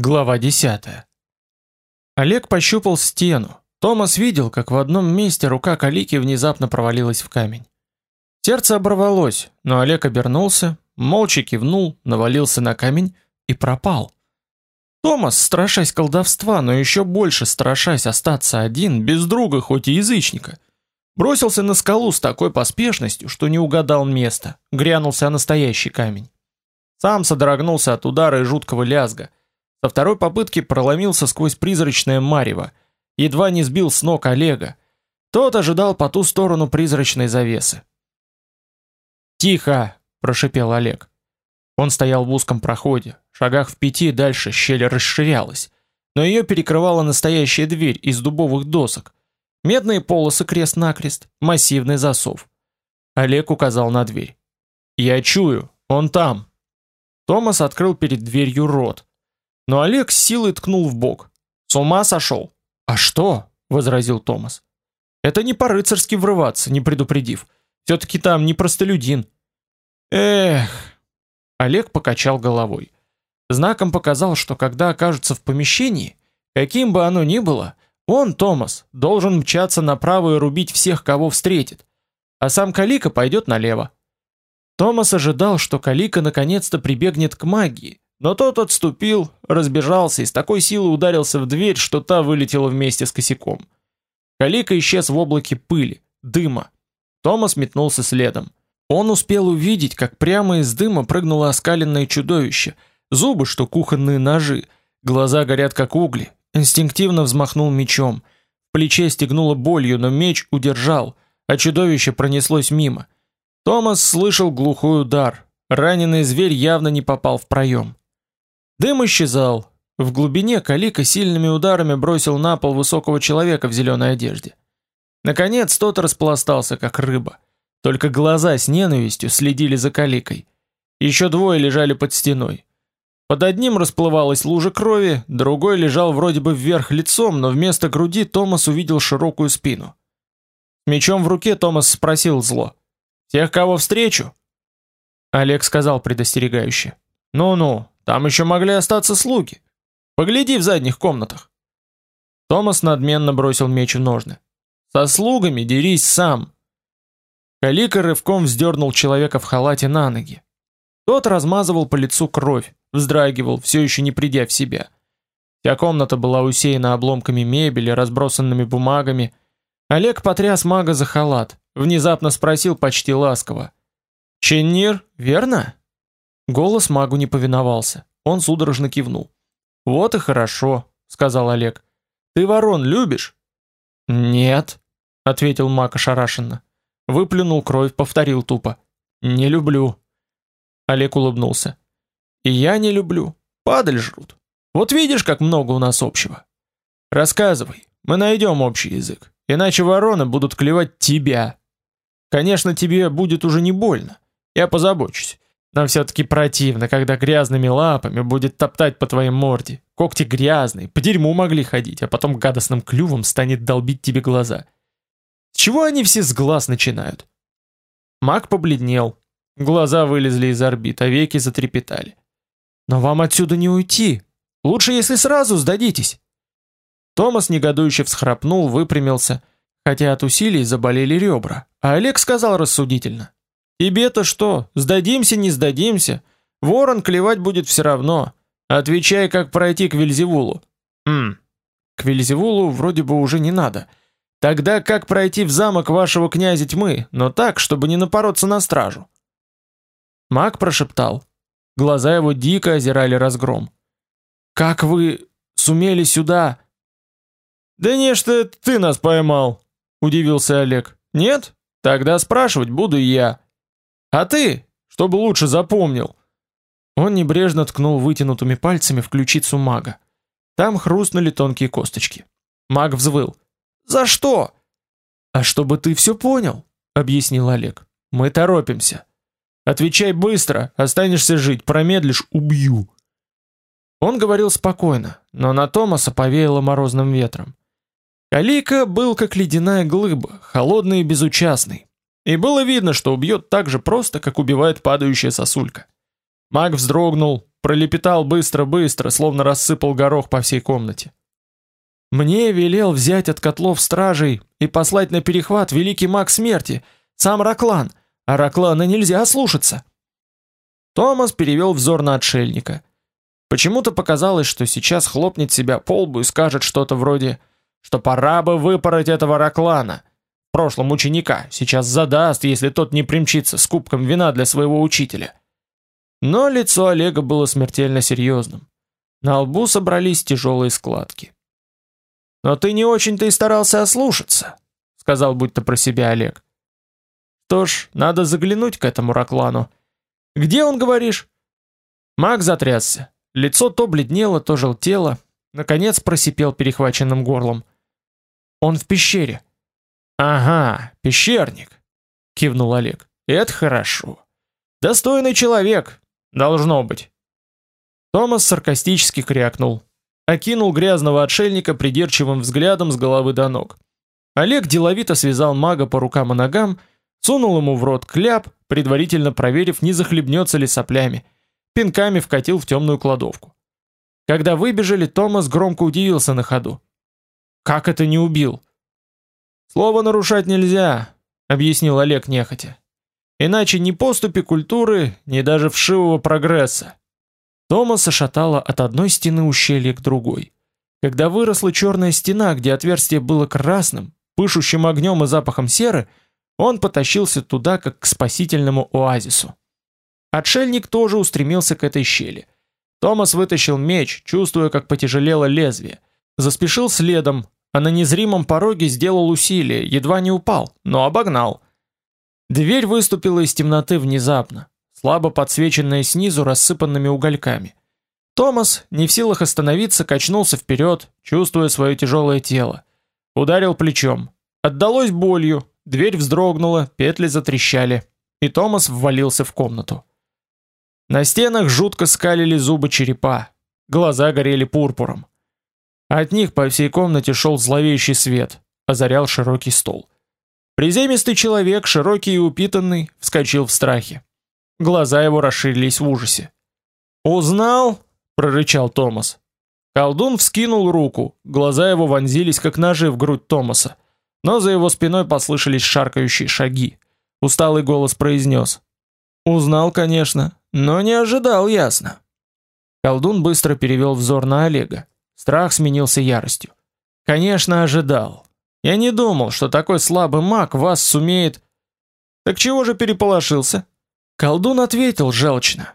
Глава 10. Олег пощупал стену. Томас видел, как в одном месте рука Калики внезапно провалилась в камень. Сердце оборвалось, но Олег обернулся, молча кивнул, навалился на камень и пропал. Томас, страшась колдовства, но еще больше страшась остаться один, без друга, хоть и язычника, бросился на скалу с такой поспешностью, что не угадал места, грянулся настоящий камень. Сам содрогнулся от удара и жуткого лязга – со второй попытки проломился сквозь призрачное марево, едва не сбил с ног Олега. Тот ожидал по ту сторону призрачной завесы. «Тихо!» – прошипел Олег. Он стоял в узком проходе, шагах в пяти дальше щель расширялась, но ее перекрывала настоящая дверь из дубовых досок. Медные полосы крест-накрест, массивный засов. Олег указал на дверь. «Я чую, он там!» Томас открыл перед дверью рот. Но Олег силой ткнул в бок. С ума сошел? А что? возразил Томас. Это не по-рыцарски врываться, не предупредив. все таки там не простолюдин. Эх. Олег покачал головой. Знаком показал, что когда окажется в помещении, каким бы оно ни было, он, Томас, должен мчаться направо и рубить всех, кого встретит, а сам Калика пойдет налево. Томас ожидал, что Калика наконец-то прибегнет к магии, но тот отступил, разбежался и с такой силой ударился в дверь, что та вылетела вместе с косяком. Калика исчез в облаке пыли, дыма. Томас метнулся следом. Он успел увидеть, как прямо из дыма прыгнуло оскаленное чудовище, зубы, что кухонные ножи, глаза горят как угли. Инстинктивно взмахнул мечом. В плече стегнуло болью, но меч удержал, а чудовище пронеслось мимо. Томас слышал глухой удар. Раненый зверь явно не попал в проем. Дым исчезал. В глубине Калика сильными ударами бросил на пол высокого человека в зеленой одежде. Наконец тот распластался, как рыба. Только глаза с ненавистью следили за Каликой. Еще двое лежали под стеной. Под одним расплывалась лужа крови, другой лежал вроде бы вверх лицом, но вместо груди Томас увидел широкую спину. Мечом в руке Томас спросил зло. «Тех, кого встречу?» Олег сказал предостерегающе. «Ну-ну, там еще могли остаться слуги. Погляди в задних комнатах. Томас надменно бросил меч в ножны. Со слугами дерись сам. Калика рывком вздернул человека в халате на ноги. Тот размазывал по лицу кровь, вздрагивал, все еще не придя в себя. Вся комната была усеяна обломками мебели, разбросанными бумагами. Олег потряс мага за халат, внезапно спросил почти ласково: "Ченнир, верно?" Голос магу не повиновался. Он судорожно кивнул. Вот и хорошо, сказал Олег. Ты ворон любишь? Нет, ответил маг ошарашенно. Выплюнул кровь, повторил тупо: Не люблю. Олег улыбнулся. И я не люблю. Падаль жрут. Вот видишь, как много у нас общего. Рассказывай, мы найдем общий язык. Иначе вороны будут клевать тебя. Конечно, тебе будет уже не больно. Я позабочусь. Но все-таки противно, когда грязными лапами будет топтать по твоей морде. Когти грязные, по дерьму могли ходить, а потом гадостным клювом станет долбить тебе глаза. С чего они все с глаз начинают? Маг побледнел. Глаза вылезли из орбит, а веки затрепетали. Но вам отсюда не уйти. Лучше, если сразу сдадитесь. Томас негодующе всхрапнул, выпрямился, хотя от усилий заболели ребра. А Олег сказал рассудительно: Тебе-то что? Сдадимся, не сдадимся? Ворон клевать будет все равно. Отвечай, как пройти к Вельзевулу. Хм. К Вельзевулу вроде бы уже не надо. Тогда как пройти в замок вашего князя тьмы, но так, чтобы не напороться на стражу? Маг прошептал. Глаза его дико озирали разгром. Как вы сумели сюда? Да не что ты нас поймал, удивился Олег. Нет? Тогда спрашивать буду я. А ты, чтобы лучше запомнил. Он небрежно ткнул вытянутыми пальцами в ключицу мага. Там хрустнули тонкие косточки. Маг взвыл. За что? А чтобы ты все понял, объяснил Олег. Мы торопимся. Отвечай быстро, останешься жить, промедлишь убью. Он говорил спокойно, но на Томаса повеяло морозным ветром. Калика был как ледяная глыба, холодный и безучастный. И было видно, что убьет так же просто, как убивает падающая сосулька. Маг вздрогнул, пролепетал быстро-быстро, словно рассыпал горох по всей комнате. Мне велел взять от котлов стражей и послать на перехват великий маг смерти, сам Раклан, а Раклана нельзя слушаться. Томас перевел взор на отшельника. Почему-то показалось, что сейчас хлопнет себя по лбу и скажет что-то вроде, что пора бы выпороть этого Раклана, прошлом ученика, сейчас задаст, если тот не примчится с кубком вина для своего учителя. Но лицо Олега было смертельно серьезным. На лбу собрались тяжелые складки. Но ты не очень-то и старался ослушаться, сказал будто про себя Олег. Что ж, надо заглянуть к этому Раклану. Где он, говоришь? Маг затрясся. Лицо то бледнело, то желтело, наконец просипел перехваченным горлом. Он в пещере. Ага, пещерник, кивнул Олег. Это хорошо. Достойный человек, должно быть. Томас саркастически крякнул окинул грязного отшельника придирчивым взглядом с головы до ног. Олег деловито связал мага по рукам и ногам, сунул ему в рот кляп, предварительно проверив, не захлебнется ли соплями, пинками вкатил в темную кладовку. Когда выбежали, Томас громко удивился на ходу. «Как это не убил?» «Слово нарушать нельзя», — объяснил Олег нехотя. «Иначе ни поступи культуры, ни даже вшивого прогресса. Томаса шатало от одной стены ущелья к другой. Когда выросла черная стена, где отверстие было красным, пышущим огнем и запахом серы, он потащился туда, как к спасительному оазису. Отшельник тоже устремился к этой щели. Томас вытащил меч, чувствуя, как потяжелело лезвие. Заспешил следом, а на незримом пороге сделал усилие, едва не упал, но обогнал. Дверь выступила из темноты внезапно слабо подсвеченная снизу рассыпанными угольками. Томас, не в силах остановиться, качнулся вперед, чувствуя свое тяжелое тело. Ударил плечом. Отдалось болью, дверь вздрогнула, петли затрещали, и Томас ввалился в комнату. На стенах жутко скалили зубы черепа, глаза горели пурпуром. От них по всей комнате шел зловещий свет, озарял широкий стол. Приземистый человек, широкий и упитанный, вскочил в страхе. Глаза его расширились в ужасе. "Узнал?" прорычал Томас. Колдун вскинул руку, глаза его вонзились как ножи в грудь Томаса, но за его спиной послышались шаркающие шаги. Усталый голос произнес. «Узнал, конечно, но не ожидал, ясно». Колдун быстро перевел взор на Олега. Страх сменился яростью. «Конечно, ожидал. Я не думал, что такой слабый маг вас сумеет...» «Так чего же переполошился?» Колдун ответил желчно.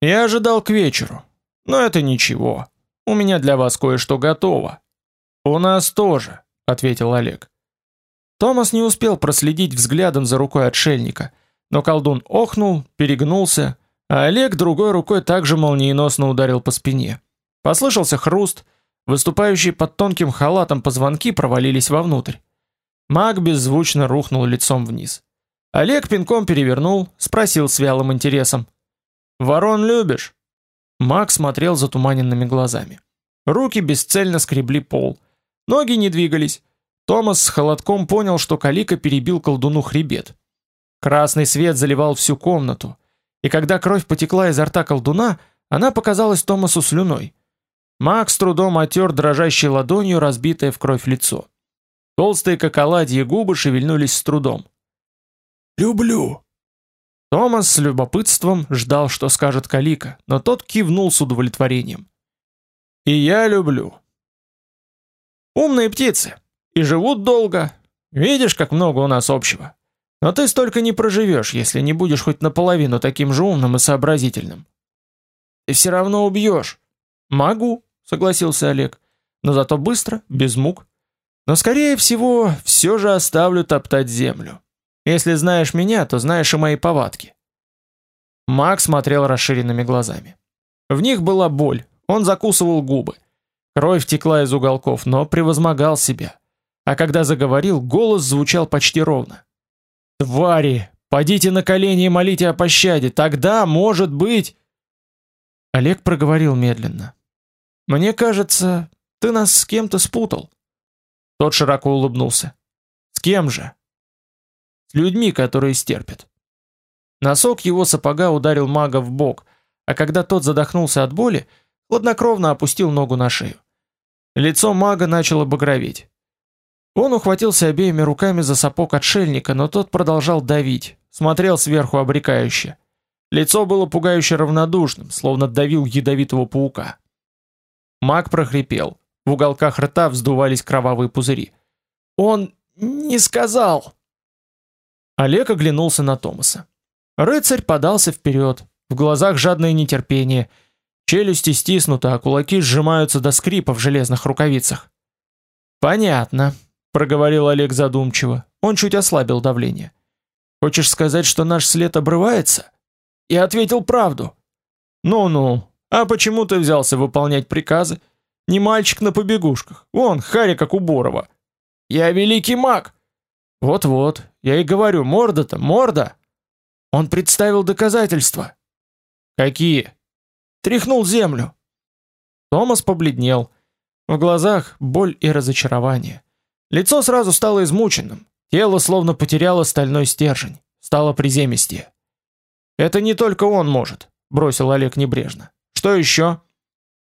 Я ожидал к вечеру. Но это ничего. У меня для вас кое-что готово. У нас тоже, ответил Олег. Томас не успел проследить взглядом за рукой отшельника, но колдун охнул, перегнулся, а Олег другой рукой также молниеносно ударил по спине. Послышался хруст, выступающие под тонким халатом позвонки провалились вовнутрь. Маг беззвучно рухнул лицом вниз. Олег пинком перевернул, спросил с вялым интересом: "Ворон любишь?" Макс смотрел затуманенными глазами. Руки бесцельно скребли пол, ноги не двигались. Томас с холодком понял, что Калика перебил колдуну хребет. Красный свет заливал всю комнату, и когда кровь потекла изо рта колдуна, она показалась Томасу слюной. Макс трудом отер дрожащей ладонью разбитое в кровь лицо. Толстые как оладьи губы шевельнулись с трудом. Люблю. Томас с любопытством ждал, что скажет Калика, но тот кивнул с удовлетворением. И я люблю. Умные птицы и живут долго. Видишь, как много у нас общего. Но ты столько не проживешь, если не будешь хоть наполовину таким же умным и сообразительным. Ты все равно убьешь. Могу, согласился Олег. Но зато быстро, без мук. Но скорее всего, все же оставлю топтать землю. Если знаешь меня, то знаешь и мои повадки. Макс смотрел расширенными глазами. В них была боль. Он закусывал губы. Кровь текла из уголков, но превозмогал себя. А когда заговорил, голос звучал почти ровно. Твари, подите на колени и молите о пощаде, тогда, может быть, Олег проговорил медленно. Мне кажется, ты нас с кем-то спутал. Тот широко улыбнулся. С кем же? людьми, которые стерпят. Носок его сапога ударил мага в бок, а когда тот задохнулся от боли, хладнокровно опустил ногу на шею. Лицо мага начало багроветь. Он ухватился обеими руками за сапог отшельника, но тот продолжал давить, смотрел сверху обрекающе. Лицо было пугающе равнодушным, словно давил ядовитого паука. Маг прохрипел. В уголках рта вздувались кровавые пузыри. «Он не сказал!» Олег оглянулся на Томаса. Рыцарь подался вперед, в глазах жадное нетерпение, челюсти стиснуты, а кулаки сжимаются до скрипа в железных рукавицах. «Понятно», — проговорил Олег задумчиво. Он чуть ослабил давление. «Хочешь сказать, что наш след обрывается?» Я ответил правду. «Ну-ну, а почему ты взялся выполнять приказы? Не мальчик на побегушках. Вон, Харя как у Борова. Я великий маг!» «Вот-вот, я и говорю, морда-то, морда!» Он представил доказательства. «Какие?» Тряхнул землю. Томас побледнел. В глазах боль и разочарование. Лицо сразу стало измученным. Тело словно потеряло стальной стержень. Стало приземистее. «Это не только он может», — бросил Олег небрежно. «Что еще?»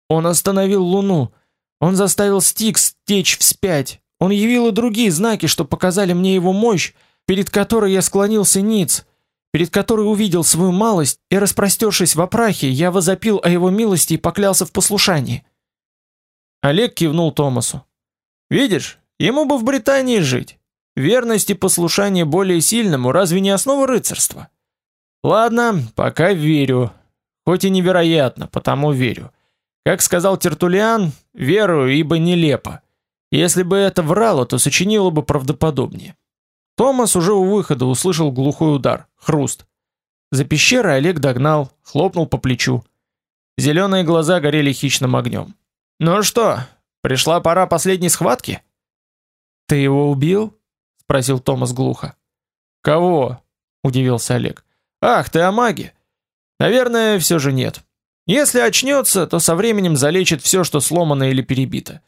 «Он остановил Луну. Он заставил Стикс течь вспять. Он явил и другие знаки, что показали мне его мощь, перед которой я склонился ниц перед которой увидел свою малость, и распростершись в опрахе, я возопил о его милости и поклялся в послушании. Олег кивнул Томасу. Видишь, ему бы в Британии жить. Верность и послушание более сильному разве не основа рыцарства? Ладно, пока верю. Хоть и невероятно, потому верю. Как сказал Тертулиан, верую, ибо нелепо. Если бы это врало, то сочинило бы правдоподобнее. Томас уже у выхода услышал глухой удар, хруст. За пещерой Олег догнал, хлопнул по плечу. Зеленые глаза горели хищным огнем. «Ну что, пришла пора последней схватки?» «Ты его убил?» — спросил Томас глухо. «Кого?» — удивился Олег. «Ах, ты о маге!» «Наверное, все же нет. Если очнется, то со временем залечит все, что сломано или перебито.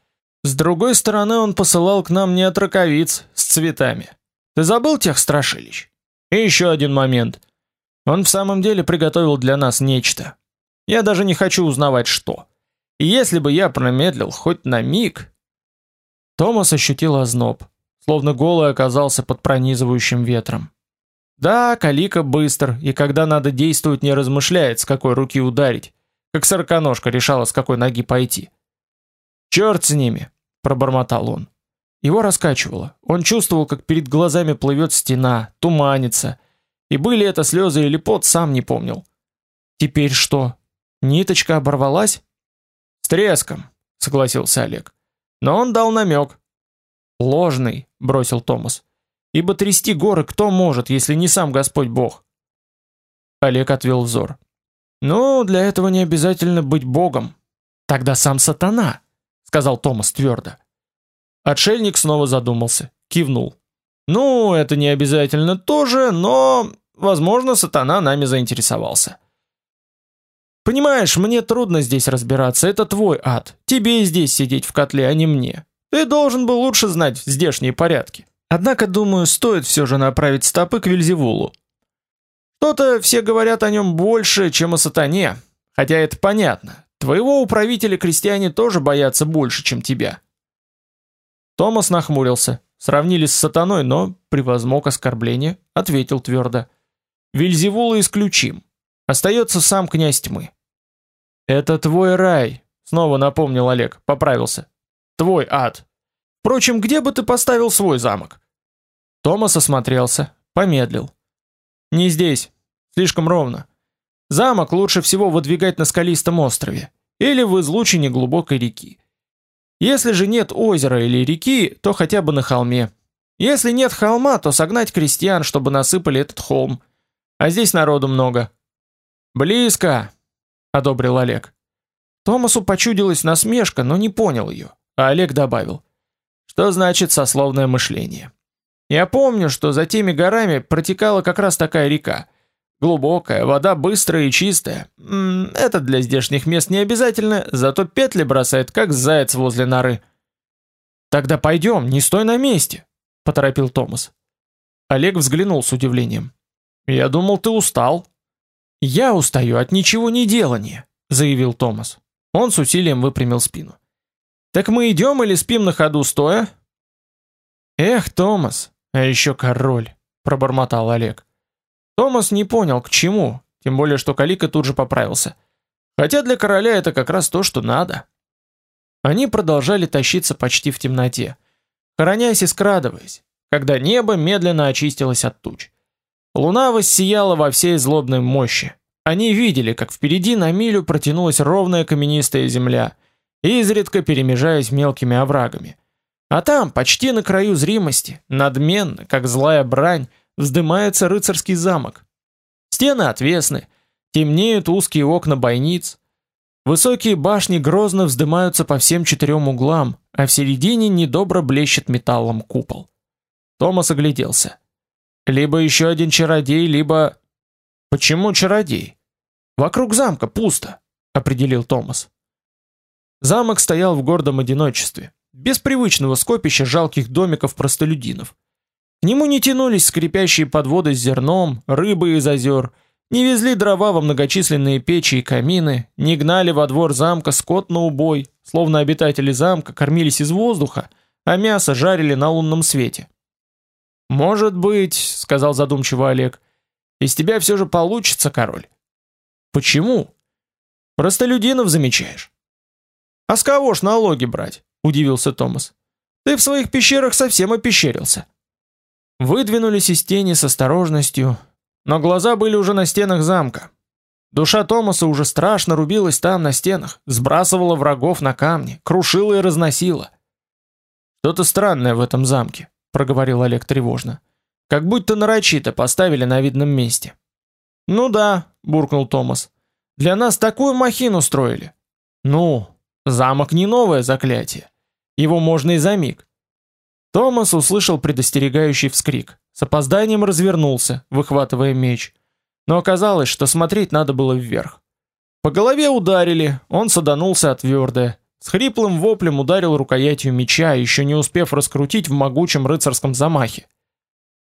С другой стороны, он посылал к нам не от раковиц с цветами, ты забыл тех страшилищ? И еще один момент. Он в самом деле приготовил для нас нечто. Я даже не хочу узнавать что. И если бы я промедлил хоть на миг... Томас ощутил озноб, словно голый оказался под пронизывающим ветром. Да, Калика быстр, и когда надо действовать, не размышляет, с какой руки ударить, как сороконожка решала, с какой ноги пойти. «Черт с ними!» — пробормотал он. Его раскачивало. Он чувствовал, как перед глазами плывет стена, туманится. И были это слезы или пот, сам не помнил. Теперь что? Ниточка оборвалась? С треском, согласился Олег. Но он дал намек. Ложный, бросил Томас. Ибо трясти горы кто может, если не сам Господь Бог? Олег отвел взор. Ну, для этого не обязательно быть богом. Тогда сам сатана, сказал Томас твердо. Отшельник снова задумался, кивнул. Ну, это не обязательно тоже, но, возможно, сатана нами заинтересовался. Понимаешь, мне трудно здесь разбираться, это твой ад. Тебе и здесь сидеть в котле, а не мне. Ты должен был лучше знать здешние порядки. Однако, думаю, стоит все же направить стопы к Вельзевулу. Что-то все говорят о нем больше, чем о сатане. Хотя это понятно. Твоего управителя крестьяне тоже боятся больше, чем тебя. Томас нахмурился. Сравнили с сатаной, но превозмог оскорбление, ответил твердо: "Вельзевула исключим. Остается сам князь тьмы". "Это твой рай", снова напомнил Олег, поправился. "Твой ад. Впрочем, где бы ты поставил свой замок?" Томас осмотрелся, помедлил. "Не здесь. Слишком ровно. Замок лучше всего выдвигать на скалистом острове или в излучине глубокой реки. Если же нет озера или реки, то хотя бы на холме. Если нет холма, то согнать крестьян, чтобы насыпали этот холм. А здесь народу много. Близко, одобрил Олег. Томасу почудилась насмешка, но не понял ее. А Олег добавил: "Что значит сословное мышление? Я помню, что за теми горами протекала как раз такая река. Глубокая, вода быстрая и чистая. М это для здешних мест не обязательно, зато петли бросает, как заяц возле норы. Тогда пойдем, не стой на месте, поторопил Томас. Олег взглянул с удивлением. Я думал, ты устал. «Я устаю от ничего не делания», — заявил Томас. Он с усилием выпрямил спину. «Так мы идем или спим на ходу стоя?» «Эх, Томас, а еще король», — пробормотал Олег. Томас не понял, к чему, тем более, что Калика тут же поправился. Хотя для короля это как раз то, что надо. Они продолжали тащиться почти в темноте, хоронясь и скрадываясь, когда небо медленно очистилось от туч. Луна воссияла во всей злобной мощи. Они видели, как впереди на милю протянулась ровная каменистая земля, изредка перемежаясь мелкими оврагами. А там, почти на краю зримости, надменно, как злая брань, вздымается рыцарский замок. Стены отвесны, темнеют узкие окна бойниц, высокие башни грозно вздымаются по всем четырем углам, а в середине недобро блещет металлом купол. Томас огляделся. Либо еще один чародей, либо... Почему чародей? Вокруг замка пусто, определил Томас. Замок стоял в гордом одиночестве, без привычного скопища жалких домиков простолюдинов. К нему не тянулись скрипящие подводы с зерном, рыбы из озер, не везли дрова во многочисленные печи и камины, не гнали во двор замка скот на убой, словно обитатели замка кормились из воздуха, а мясо жарили на лунном свете. Может быть, сказал задумчиво Олег. Из тебя все же получится, король. Почему? Простолюдинов замечаешь. А с кого ж налоги брать? Удивился Томас. Ты в своих пещерах совсем опещерился. Выдвинулись из тени с осторожностью, но глаза были уже на стенах замка. Душа Томаса уже страшно рубилась там на стенах, сбрасывала врагов на камни, крушила и разносила. Что-то странное в этом замке проговорил Олег тревожно. Как будто нарочито поставили на видном месте. Ну да, буркнул Томас. Для нас такую махину строили. Ну, замок не новое заклятие. Его можно и за миг. Томас услышал предостерегающий вскрик. С опозданием развернулся, выхватывая меч. Но оказалось, что смотреть надо было вверх. По голове ударили, он саданулся от твердое. С хриплым воплем ударил рукоятью меча, еще не успев раскрутить в могучем рыцарском замахе.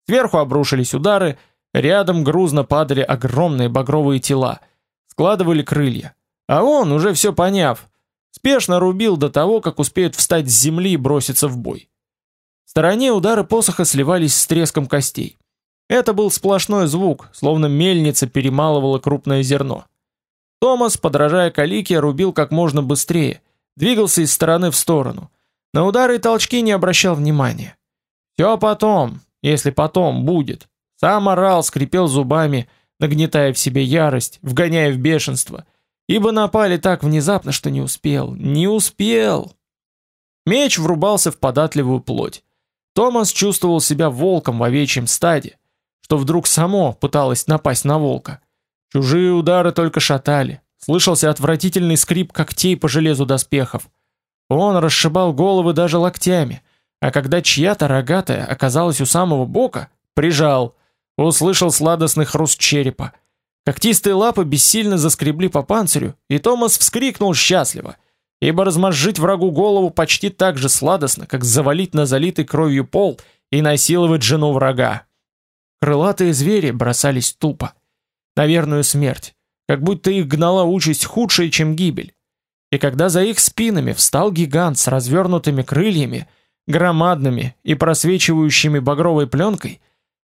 Сверху обрушились удары, рядом грузно падали огромные багровые тела, складывали крылья. А он, уже все поняв, спешно рубил до того, как успеет встать с земли и броситься в бой. В стороне удары посоха сливались с треском костей. Это был сплошной звук, словно мельница перемалывала крупное зерно. Томас, подражая калике, рубил как можно быстрее – двигался из стороны в сторону. На удары и толчки не обращал внимания. Все потом, если потом будет. Сам орал, скрипел зубами, нагнетая в себе ярость, вгоняя в бешенство, ибо напали так внезапно, что не успел, не успел. Меч врубался в податливую плоть. Томас чувствовал себя волком в овечьем стаде, что вдруг само пыталось напасть на волка. Чужие удары только шатали, Слышался отвратительный скрип когтей по железу доспехов. Он расшибал головы даже локтями, а когда чья-то рогатая оказалась у самого бока, прижал, услышал сладостный хруст черепа. Когтистые лапы бессильно заскребли по панцирю, и Томас вскрикнул счастливо, ибо размозжить врагу голову почти так же сладостно, как завалить на залитый кровью пол и насиловать жену врага. Крылатые звери бросались тупо, на верную смерть, как будто их гнала участь худшая, чем гибель. И когда за их спинами встал гигант с развернутыми крыльями, громадными и просвечивающими багровой пленкой,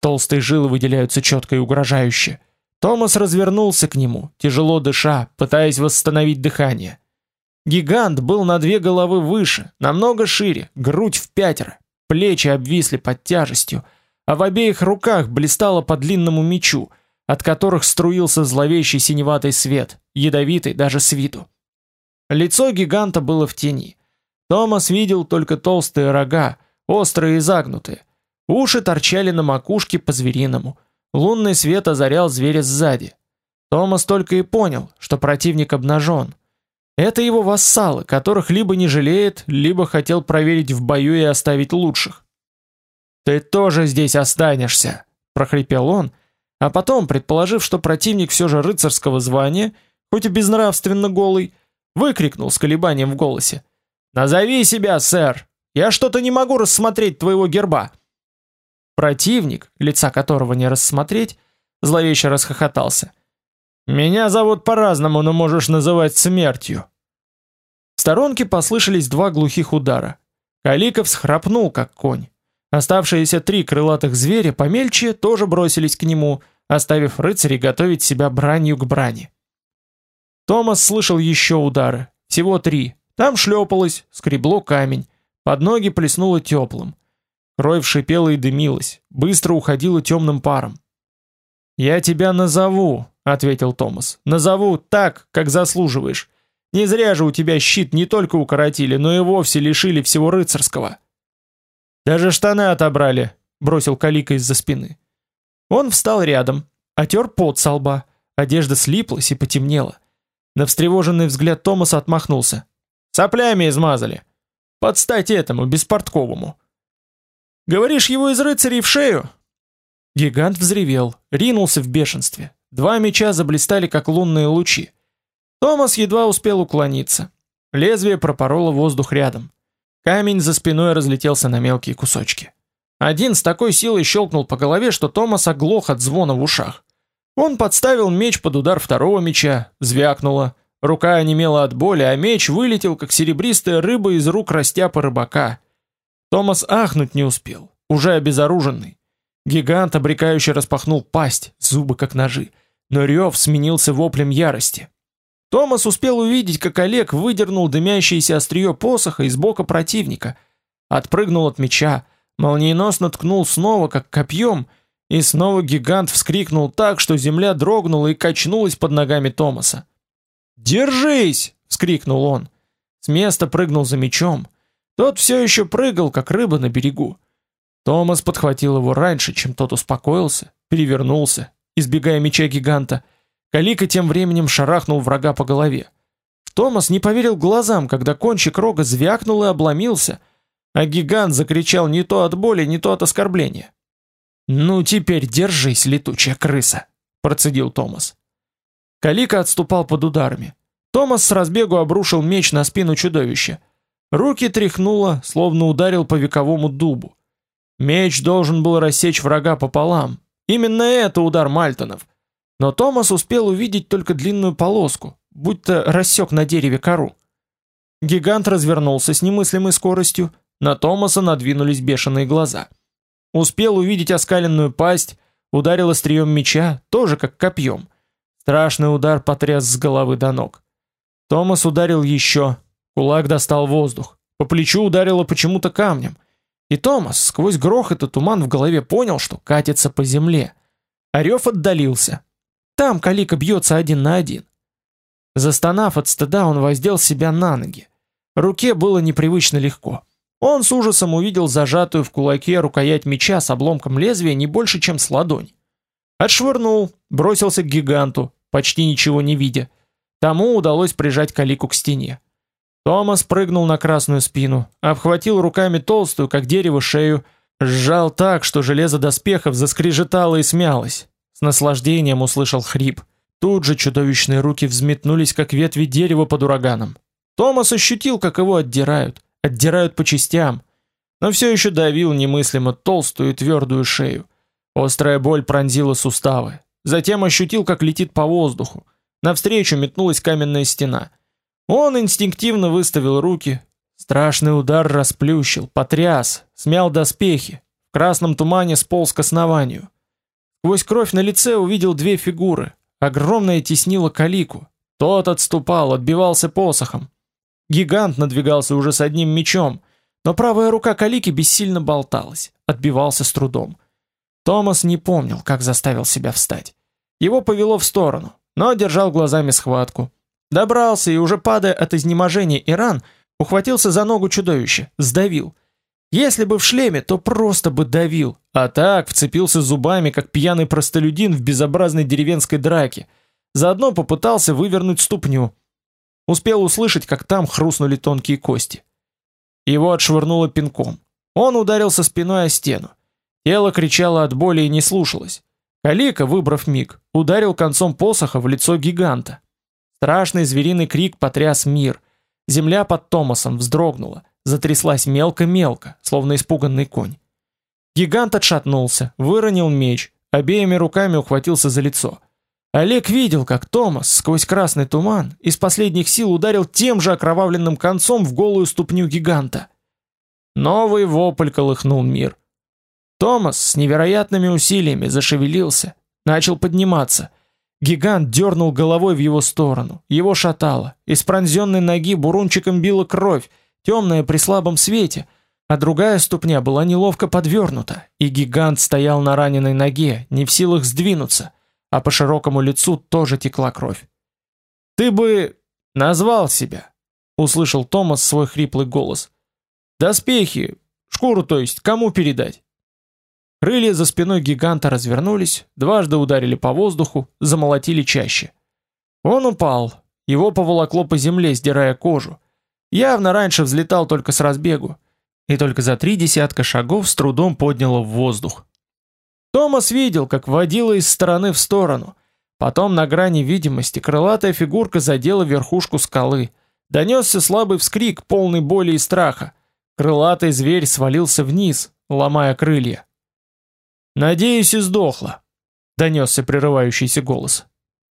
толстые жилы выделяются четко и угрожающе, Томас развернулся к нему, тяжело дыша, пытаясь восстановить дыхание. Гигант был на две головы выше, намного шире, грудь в пятеро, плечи обвисли под тяжестью, а в обеих руках блистало по длинному мечу — от которых струился зловещий синеватый свет, ядовитый даже с виду. Лицо гиганта было в тени. Томас видел только толстые рога, острые и загнутые. Уши торчали на макушке по-звериному. Лунный свет озарял зверя сзади. Томас только и понял, что противник обнажен. Это его вассалы, которых либо не жалеет, либо хотел проверить в бою и оставить лучших. «Ты тоже здесь останешься!» – прохрипел он – а потом, предположив, что противник все же рыцарского звания, хоть и безнравственно голый, выкрикнул с колебанием в голосе. «Назови себя, сэр! Я что-то не могу рассмотреть твоего герба!» Противник, лица которого не рассмотреть, зловеще расхохотался. Меня зовут по-разному, но можешь называть смертью. В сторонке послышались два глухих удара. Каликов схрапнул, как конь. Оставшиеся три крылатых зверя помельче тоже бросились к нему, оставив рыцарей готовить себя бранью к брани. Томас слышал еще удары, всего три. Там шлепалось, скребло камень, под ноги плеснуло теплым. Кровь шипела и дымилась, быстро уходила темным паром. «Я тебя назову», — ответил Томас. «Назову так, как заслуживаешь. Не зря же у тебя щит не только укоротили, но и вовсе лишили всего рыцарского». «Даже штаны отобрали», — бросил Калика из-за спины. Он встал рядом, отер пот со лба, одежда слиплась и потемнела. На встревоженный взгляд Томаса отмахнулся. «Соплями измазали. Подстать этому, беспортковому». «Говоришь, его из рыцарей в шею?» Гигант взревел, ринулся в бешенстве. Два меча заблистали, как лунные лучи. Томас едва успел уклониться. Лезвие пропороло воздух рядом. Камень за спиной разлетелся на мелкие кусочки. Один с такой силой щелкнул по голове, что Томас оглох от звона в ушах. Он подставил меч под удар второго меча, звякнуло. Рука онемела от боли, а меч вылетел, как серебристая рыба из рук растяпа рыбака. Томас ахнуть не успел, уже обезоруженный. Гигант обрекающе распахнул пасть, зубы как ножи, но рев сменился воплем ярости. Томас успел увидеть, как Олег выдернул дымящееся острие посоха из бока противника, отпрыгнул от меча, молниеносно ткнул снова, как копьем, и снова гигант вскрикнул так, что земля дрогнула и качнулась под ногами Томаса. «Держись!» — вскрикнул он. С места прыгнул за мечом. Тот все еще прыгал, как рыба на берегу. Томас подхватил его раньше, чем тот успокоился, перевернулся, избегая меча гиганта, Калика тем временем шарахнул врага по голове. Томас не поверил глазам, когда кончик рога звякнул и обломился, а гигант закричал не то от боли, не то от оскорбления. «Ну теперь держись, летучая крыса!» – процедил Томас. Калика отступал под ударами. Томас с разбегу обрушил меч на спину чудовища. Руки тряхнуло, словно ударил по вековому дубу. Меч должен был рассечь врага пополам. Именно это удар Мальтонов – но Томас успел увидеть только длинную полоску, будто рассек на дереве кору. Гигант развернулся с немыслимой скоростью, на Томаса надвинулись бешеные глаза. Успел увидеть оскаленную пасть, ударил острием меча, тоже как копьем. Страшный удар потряс с головы до ног. Томас ударил еще, кулак достал воздух, по плечу ударило почему-то камнем. И Томас сквозь грохот и туман в голове понял, что катится по земле. Орев отдалился, там Калика бьется один на один. Застонав от стыда, он воздел себя на ноги. Руке было непривычно легко. Он с ужасом увидел зажатую в кулаке рукоять меча с обломком лезвия не больше, чем с ладонь. Отшвырнул, бросился к гиганту, почти ничего не видя. Тому удалось прижать Калику к стене. Томас прыгнул на красную спину, обхватил руками толстую, как дерево, шею, сжал так, что железо доспехов заскрежетало и смялось. С наслаждением услышал хрип. Тут же чудовищные руки взметнулись, как ветви дерева под ураганом. Томас ощутил, как его отдирают, отдирают по частям, но все еще давил немыслимо толстую и твердую шею. Острая боль пронзила суставы. Затем ощутил, как летит по воздуху. Навстречу метнулась каменная стена. Он инстинктивно выставил руки. Страшный удар расплющил, потряс, смял доспехи. В красном тумане сполз к основанию. Сквозь кровь на лице увидел две фигуры. Огромная теснила калику. Тот отступал, отбивался посохом. Гигант надвигался уже с одним мечом, но правая рука калики бессильно болталась, отбивался с трудом. Томас не помнил, как заставил себя встать. Его повело в сторону, но держал глазами схватку. Добрался и уже падая от изнеможения и ран, ухватился за ногу чудовища, сдавил. Если бы в шлеме, то просто бы давил, а так вцепился зубами, как пьяный простолюдин в безобразной деревенской драке. Заодно попытался вывернуть ступню. Успел услышать, как там хрустнули тонкие кости. Его отшвырнуло пинком. Он ударился спиной о стену. Тело кричало от боли и не слушалось. Калика, выбрав миг, ударил концом посоха в лицо гиганта. Страшный звериный крик потряс мир. Земля под Томасом вздрогнула затряслась мелко-мелко, словно испуганный конь. Гигант отшатнулся, выронил меч, обеими руками ухватился за лицо. Олег видел, как Томас сквозь красный туман из последних сил ударил тем же окровавленным концом в голую ступню гиганта. Новый вопль колыхнул мир. Томас с невероятными усилиями зашевелился, начал подниматься. Гигант дернул головой в его сторону, его шатало, из пронзенной ноги бурунчиком била кровь, темная при слабом свете, а другая ступня была неловко подвернута, и гигант стоял на раненой ноге, не в силах сдвинуться — а по широкому лицу тоже текла кровь. «Ты бы назвал себя!» — услышал Томас свой хриплый голос. «Доспехи, шкуру то есть, кому передать?» Крылья за спиной гиганта развернулись, дважды ударили по воздуху, замолотили чаще. Он упал, его поволокло по земле, сдирая кожу. Явно раньше взлетал только с разбегу, и только за три десятка шагов с трудом подняло в воздух. Томас видел, как водила из стороны в сторону. Потом на грани видимости крылатая фигурка задела верхушку скалы. Донесся слабый вскрик, полный боли и страха. Крылатый зверь свалился вниз, ломая крылья. «Надеюсь, и сдохла», — донесся прерывающийся голос.